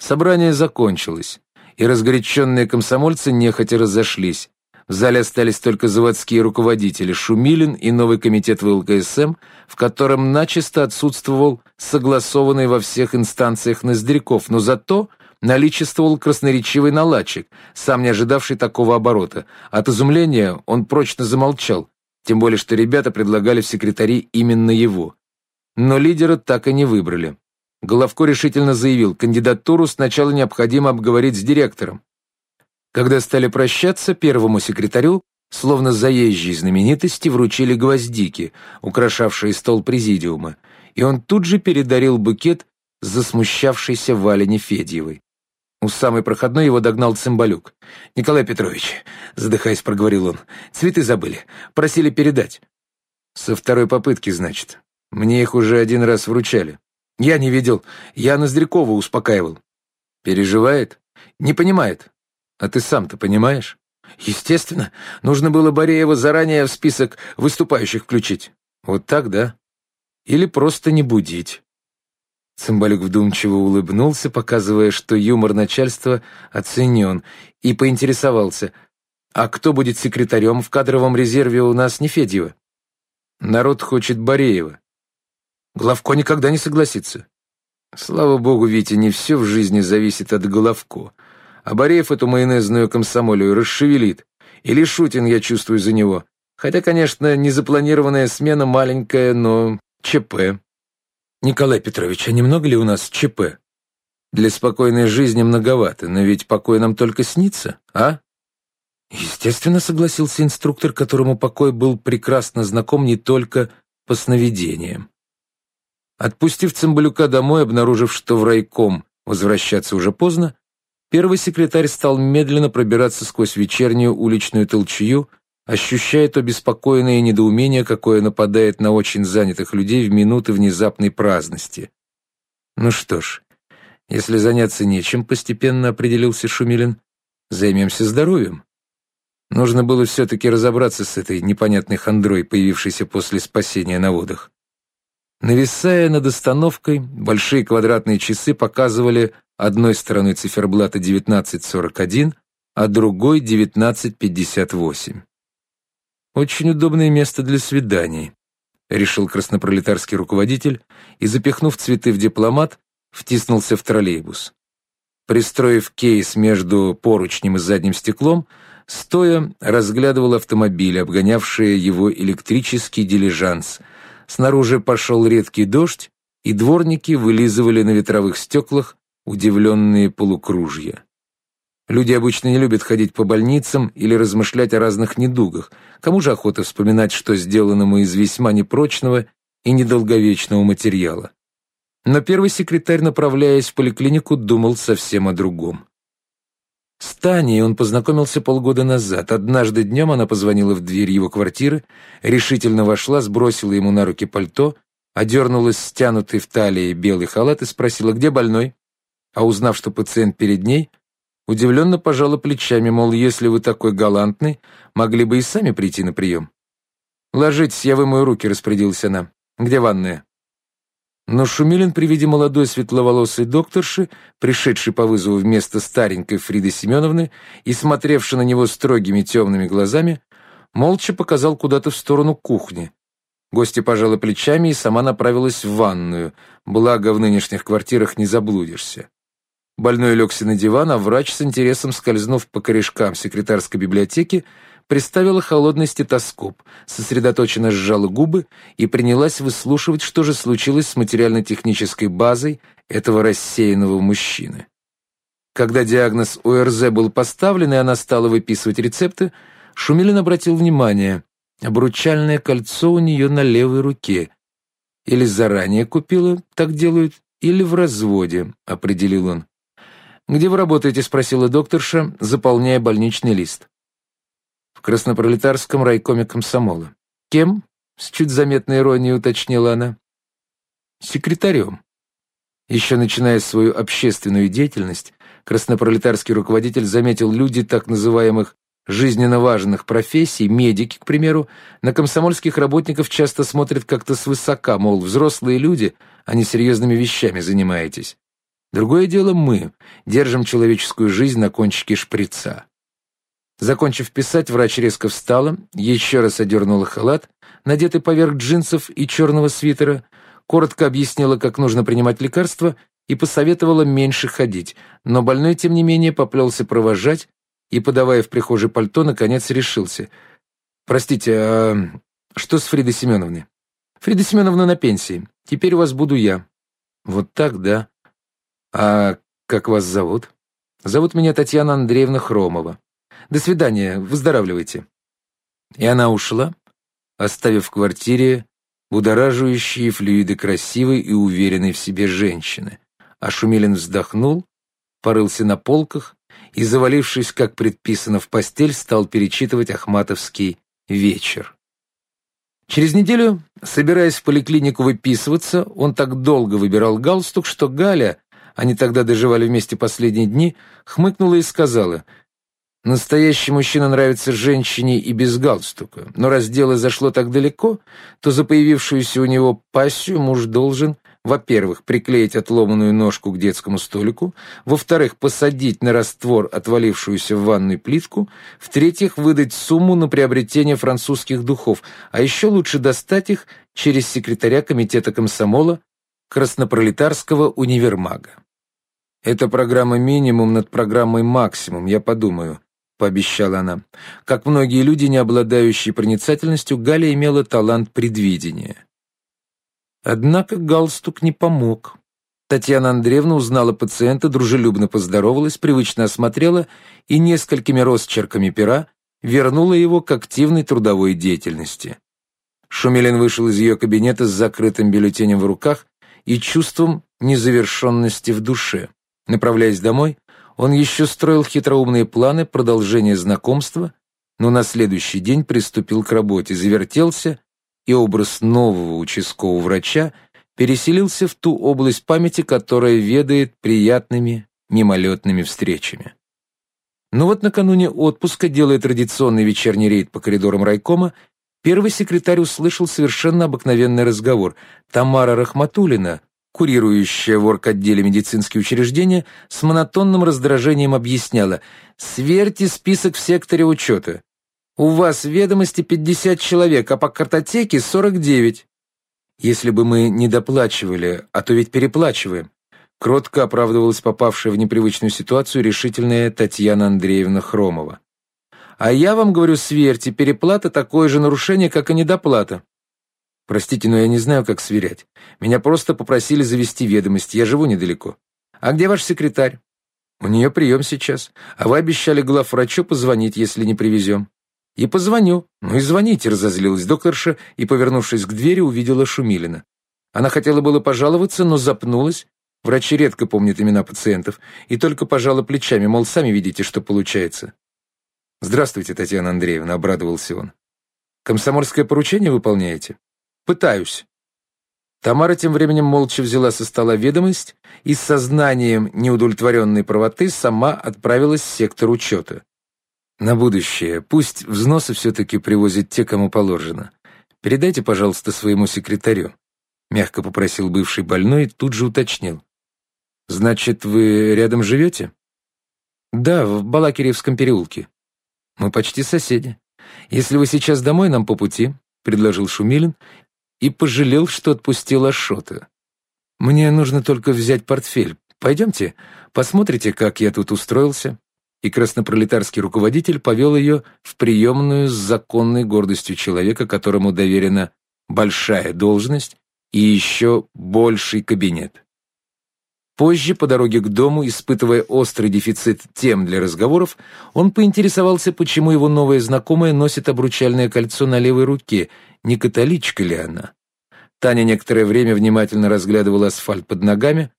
Собрание закончилось, и разгоряченные комсомольцы нехотя разошлись. В зале остались только заводские руководители Шумилин и новый комитет ВЛКСМ, в котором начисто отсутствовал согласованный во всех инстанциях Ноздряков, но зато наличествовал красноречивый наладчик, сам не ожидавший такого оборота. От изумления он прочно замолчал, тем более что ребята предлагали в секретари именно его. Но лидера так и не выбрали. Головко решительно заявил, кандидатуру сначала необходимо обговорить с директором. Когда стали прощаться, первому секретарю, словно заезжей знаменитости, вручили гвоздики, украшавшие стол президиума, и он тут же передарил букет засмущавшейся Вале Нефедьевой. У самой проходной его догнал цимбалюк. «Николай Петрович», — задыхаясь, проговорил он, — «цветы забыли. Просили передать». «Со второй попытки, значит. Мне их уже один раз вручали». «Я не видел. Я Ноздрякова успокаивал». «Переживает? Не понимает. А ты сам-то понимаешь? Естественно, нужно было Бореева заранее в список выступающих включить. Вот так, да? Или просто не будить. Цымбалюк вдумчиво улыбнулся, показывая, что юмор начальства оценен, и поинтересовался, а кто будет секретарем в кадровом резерве у нас не Федьева? Народ хочет Бореева. Главко никогда не согласится. Слава богу, Витя, не все в жизни зависит от Головко. А Бореев эту майонезную комсомолию расшевелит. Или Шутин, я чувствую за него. Хотя, конечно, незапланированная смена маленькая, но ЧП. Николай Петрович, а немного ли у нас ЧП? Для спокойной жизни многовато, но ведь покой нам только снится, а? Естественно, согласился инструктор, которому покой был прекрасно знаком не только по сновидениям. Отпустив Цымбалюка домой, обнаружив, что в райком возвращаться уже поздно, Первый секретарь стал медленно пробираться сквозь вечернюю уличную толчью, ощущая то беспокойное недоумение, какое нападает на очень занятых людей в минуты внезапной праздности. «Ну что ж, если заняться нечем», — постепенно определился Шумилин, — «займемся здоровьем». Нужно было все-таки разобраться с этой непонятной хандрой, появившейся после спасения на водах. Нависая над остановкой, большие квадратные часы показывали одной стороной циферблата 1941, а другой 1958. «Очень удобное место для свиданий», — решил краснопролетарский руководитель и, запихнув цветы в дипломат, втиснулся в троллейбус. Пристроив кейс между поручнем и задним стеклом, стоя разглядывал автомобиль, обгонявшие его электрический дилижанс. Снаружи пошел редкий дождь, и дворники вылизывали на ветровых стеклах удивленные полукружья. Люди обычно не любят ходить по больницам или размышлять о разных недугах. Кому же охота вспоминать, что сделанному из весьма непрочного и недолговечного материала? Но первый секретарь, направляясь в поликлинику, думал совсем о другом. С Таней он познакомился полгода назад. Однажды днем она позвонила в дверь его квартиры, решительно вошла, сбросила ему на руки пальто, одернулась стянутый в талии белый халат и спросила, где больной? а узнав, что пациент перед ней, удивленно пожала плечами, мол, если вы такой галантный, могли бы и сами прийти на прием. «Ложитесь, я вымою руки», — распорядилась она. «Где ванная?» Но Шумилин при виде молодой светловолосой докторши, пришедшей по вызову вместо старенькой Фриды Семеновны и смотревшей на него строгими темными глазами, молча показал куда-то в сторону кухни. Гостья пожала плечами и сама направилась в ванную, благо в нынешних квартирах не заблудишься. Больной легся на диван, а врач, с интересом скользнув по корешкам секретарской библиотеки, приставила холодный стетоскоп, сосредоточенно сжала губы и принялась выслушивать, что же случилось с материально-технической базой этого рассеянного мужчины. Когда диагноз ОРЗ был поставлен, и она стала выписывать рецепты, Шумилин обратил внимание. Обручальное кольцо у нее на левой руке. Или заранее купила, так делают, или в разводе, определил он. «Где вы работаете?» — спросила докторша, заполняя больничный лист. «В Краснопролетарском райкоме комсомола». «Кем?» — с чуть заметной иронией уточнила она. «Секретарем». Еще начиная свою общественную деятельность, краснопролетарский руководитель заметил люди так называемых жизненно важных профессий, медики, к примеру, на комсомольских работников часто смотрят как-то свысока, мол, взрослые люди, а не серьезными вещами занимаетесь. Другое дело мы держим человеческую жизнь на кончике шприца. Закончив писать, врач резко встала, еще раз одернула халат, надетый поверх джинсов и черного свитера, коротко объяснила, как нужно принимать лекарства и посоветовала меньше ходить, но больной, тем не менее, поплелся провожать и, подавая в прихожей пальто, наконец решился. «Простите, а что с Фридой Семеновной?» «Фрида Семеновна на пенсии. Теперь у вас буду я». «Вот так, да. А как вас зовут?» «Зовут меня Татьяна Андреевна Хромова. До свидания, выздоравливайте». И она ушла, оставив в квартире будораживающие флюиды красивой и уверенной в себе женщины. А Шумилин вздохнул, порылся на полках и, завалившись, как предписано в постель, стал перечитывать Ахматовский «Вечер». Через неделю, собираясь в поликлинику выписываться, он так долго выбирал галстук, что Галя, они тогда доживали вместе последние дни, хмыкнула и сказала, «Настоящий мужчина нравится женщине и без галстука, но раз дело зашло так далеко, то за появившуюся у него пассию муж должен во-первых, приклеить отломанную ножку к детскому столику, во-вторых, посадить на раствор отвалившуюся в ванной плитку, в-третьих, выдать сумму на приобретение французских духов, а еще лучше достать их через секретаря комитета комсомола Краснопролетарского универмага. «Это программа минимум над программой максимум, я подумаю», — пообещала она. Как многие люди, не обладающие проницательностью, Галя имела талант предвидения. Однако галстук не помог. Татьяна Андреевна узнала пациента, дружелюбно поздоровалась, привычно осмотрела и несколькими росчерками пера вернула его к активной трудовой деятельности. Шумилин вышел из ее кабинета с закрытым бюллетенем в руках и чувством незавершенности в душе. Направляясь домой, он еще строил хитроумные планы продолжения знакомства, но на следующий день приступил к работе, завертелся и образ нового участкового врача переселился в ту область памяти, которая ведает приятными мимолетными встречами. Но вот накануне отпуска, делая традиционный вечерний рейд по коридорам райкома, первый секретарь услышал совершенно обыкновенный разговор. Тамара Рахматулина, курирующая в орготделе медицинские учреждения, с монотонным раздражением объясняла «Сверьте список в секторе учета. У вас ведомости 50 человек, а по картотеке 49. Если бы мы не доплачивали, а то ведь переплачиваем. Кротко оправдывалась попавшая в непривычную ситуацию решительная Татьяна Андреевна Хромова. А я вам говорю, сверьте, переплата такое же нарушение, как и недоплата. Простите, но я не знаю, как сверять. Меня просто попросили завести ведомость, я живу недалеко. А где ваш секретарь? У нее прием сейчас, а вы обещали главврачу позвонить, если не привезем. «И позвоню». «Ну и звоните», — разозлилась докторша и, повернувшись к двери, увидела Шумилина. Она хотела было пожаловаться, но запнулась. Врачи редко помнят имена пациентов и только пожала плечами, мол, сами видите, что получается. «Здравствуйте, Татьяна Андреевна», — обрадовался он. «Комсомольское поручение выполняете?» «Пытаюсь». Тамара тем временем молча взяла со стола ведомость и с сознанием неудовлетворенной правоты сама отправилась в сектор учета. На будущее. Пусть взносы все-таки привозят те, кому положено. Передайте, пожалуйста, своему секретарю. Мягко попросил бывший больной и тут же уточнил. Значит, вы рядом живете? Да, в Балакиревском переулке. Мы почти соседи. Если вы сейчас домой, нам по пути, предложил Шумилин и пожалел, что отпустил Ашота. Мне нужно только взять портфель. Пойдемте, посмотрите, как я тут устроился и краснопролетарский руководитель повел ее в приемную с законной гордостью человека, которому доверена большая должность и еще больший кабинет. Позже, по дороге к дому, испытывая острый дефицит тем для разговоров, он поинтересовался, почему его новая знакомая носит обручальное кольцо на левой руке, не католичка ли она. Таня некоторое время внимательно разглядывала асфальт под ногами,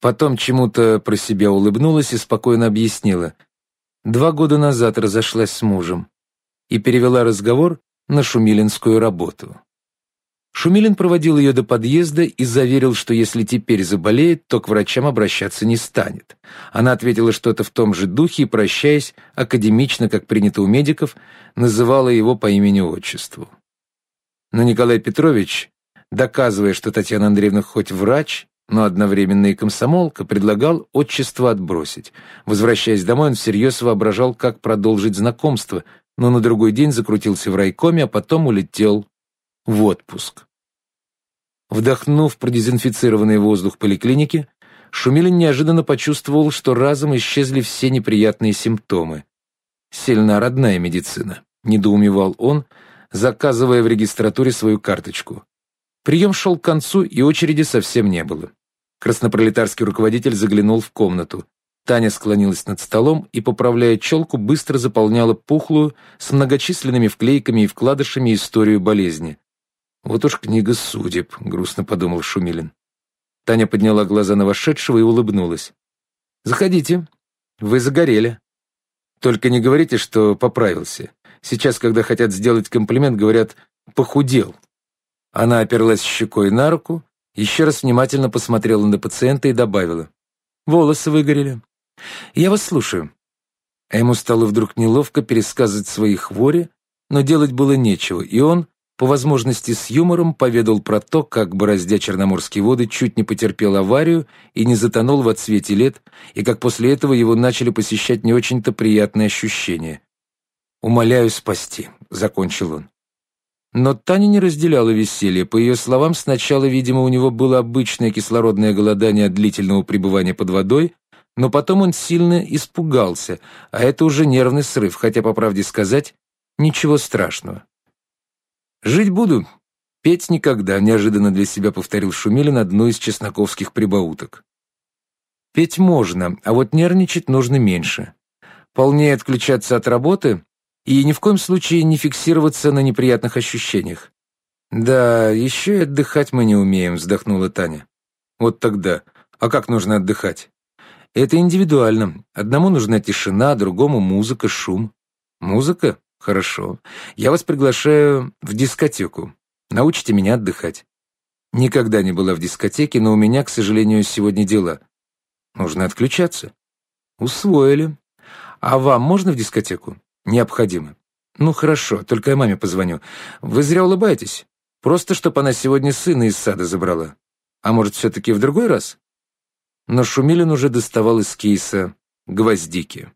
потом чему-то про себя улыбнулась и спокойно объяснила — два года назад разошлась с мужем и перевела разговор на шумилинскую работу. Шумилин проводил ее до подъезда и заверил, что если теперь заболеет, то к врачам обращаться не станет. Она ответила что-то в том же духе и, прощаясь, академично, как принято у медиков, называла его по имени-отчеству. Но Николай Петрович, доказывая, что Татьяна Андреевна хоть врач, но одновременно и комсомолка, предлагал отчество отбросить. Возвращаясь домой, он всерьез воображал, как продолжить знакомство, но на другой день закрутился в райкоме, а потом улетел в отпуск. Вдохнув продезинфицированный воздух поликлиники, Шумилин неожиданно почувствовал, что разом исчезли все неприятные симптомы. «Сильна родная медицина», — недоумевал он, заказывая в регистратуре свою карточку. Прием шел к концу, и очереди совсем не было. Краснопролетарский руководитель заглянул в комнату. Таня склонилась над столом и, поправляя челку, быстро заполняла пухлую, с многочисленными вклейками и вкладышами историю болезни. «Вот уж книга судеб», — грустно подумал Шумилин. Таня подняла глаза на вошедшего и улыбнулась. «Заходите. Вы загорели. Только не говорите, что поправился. Сейчас, когда хотят сделать комплимент, говорят «похудел». Она оперлась щекой на руку, еще раз внимательно посмотрела на пациента и добавила. «Волосы выгорели. Я вас слушаю». А ему стало вдруг неловко пересказывать свои хвори, но делать было нечего, и он, по возможности с юмором, поведал про то, как, бороздя Черноморские воды, чуть не потерпел аварию и не затонул в отсвете лет, и как после этого его начали посещать не очень-то приятные ощущения. «Умоляю спасти», — закончил он. Но Таня не разделяла веселье. По ее словам, сначала, видимо, у него было обычное кислородное голодание от длительного пребывания под водой, но потом он сильно испугался, а это уже нервный срыв, хотя, по правде сказать, ничего страшного. «Жить буду, петь никогда», — неожиданно для себя повторил Шумилин одну из чесноковских прибауток. «Петь можно, а вот нервничать нужно меньше. Полнее отключаться от работы и ни в коем случае не фиксироваться на неприятных ощущениях. «Да, еще и отдыхать мы не умеем», — вздохнула Таня. «Вот тогда. А как нужно отдыхать?» «Это индивидуально. Одному нужна тишина, другому музыка, шум». «Музыка? Хорошо. Я вас приглашаю в дискотеку. Научите меня отдыхать». «Никогда не была в дискотеке, но у меня, к сожалению, сегодня дела. Нужно отключаться». «Усвоили. А вам можно в дискотеку?» Необходимо. Ну хорошо, только я маме позвоню. Вы зря улыбаетесь. Просто, чтобы она сегодня сына из сада забрала. А может, все-таки в другой раз? Но Шумилин уже доставал из кейса гвоздики.